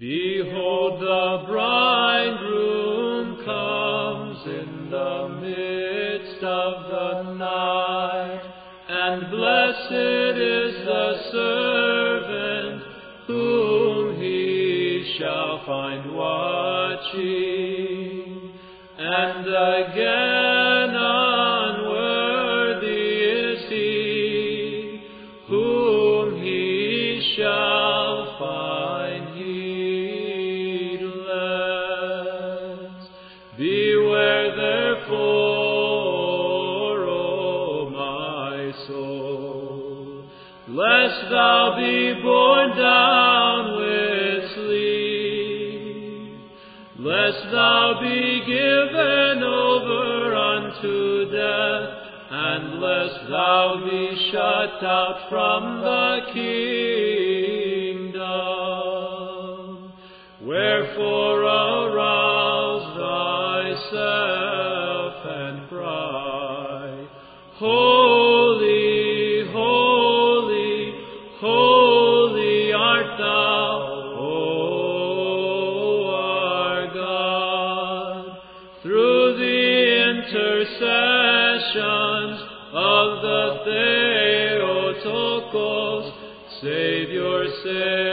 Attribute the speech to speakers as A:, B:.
A: Behold, the bridegroom comes in the midst of the night, and blessed is the servant whom he shall find watching. And again Beware therefore, O my soul, lest thou be borne down with sleep, lest thou be given over unto death, and lest thou be shut out from the kingdom. Wherefore thyself and cry, Holy, holy, holy art thou, O our God, through the intercessions of the Theotokos, Savior, save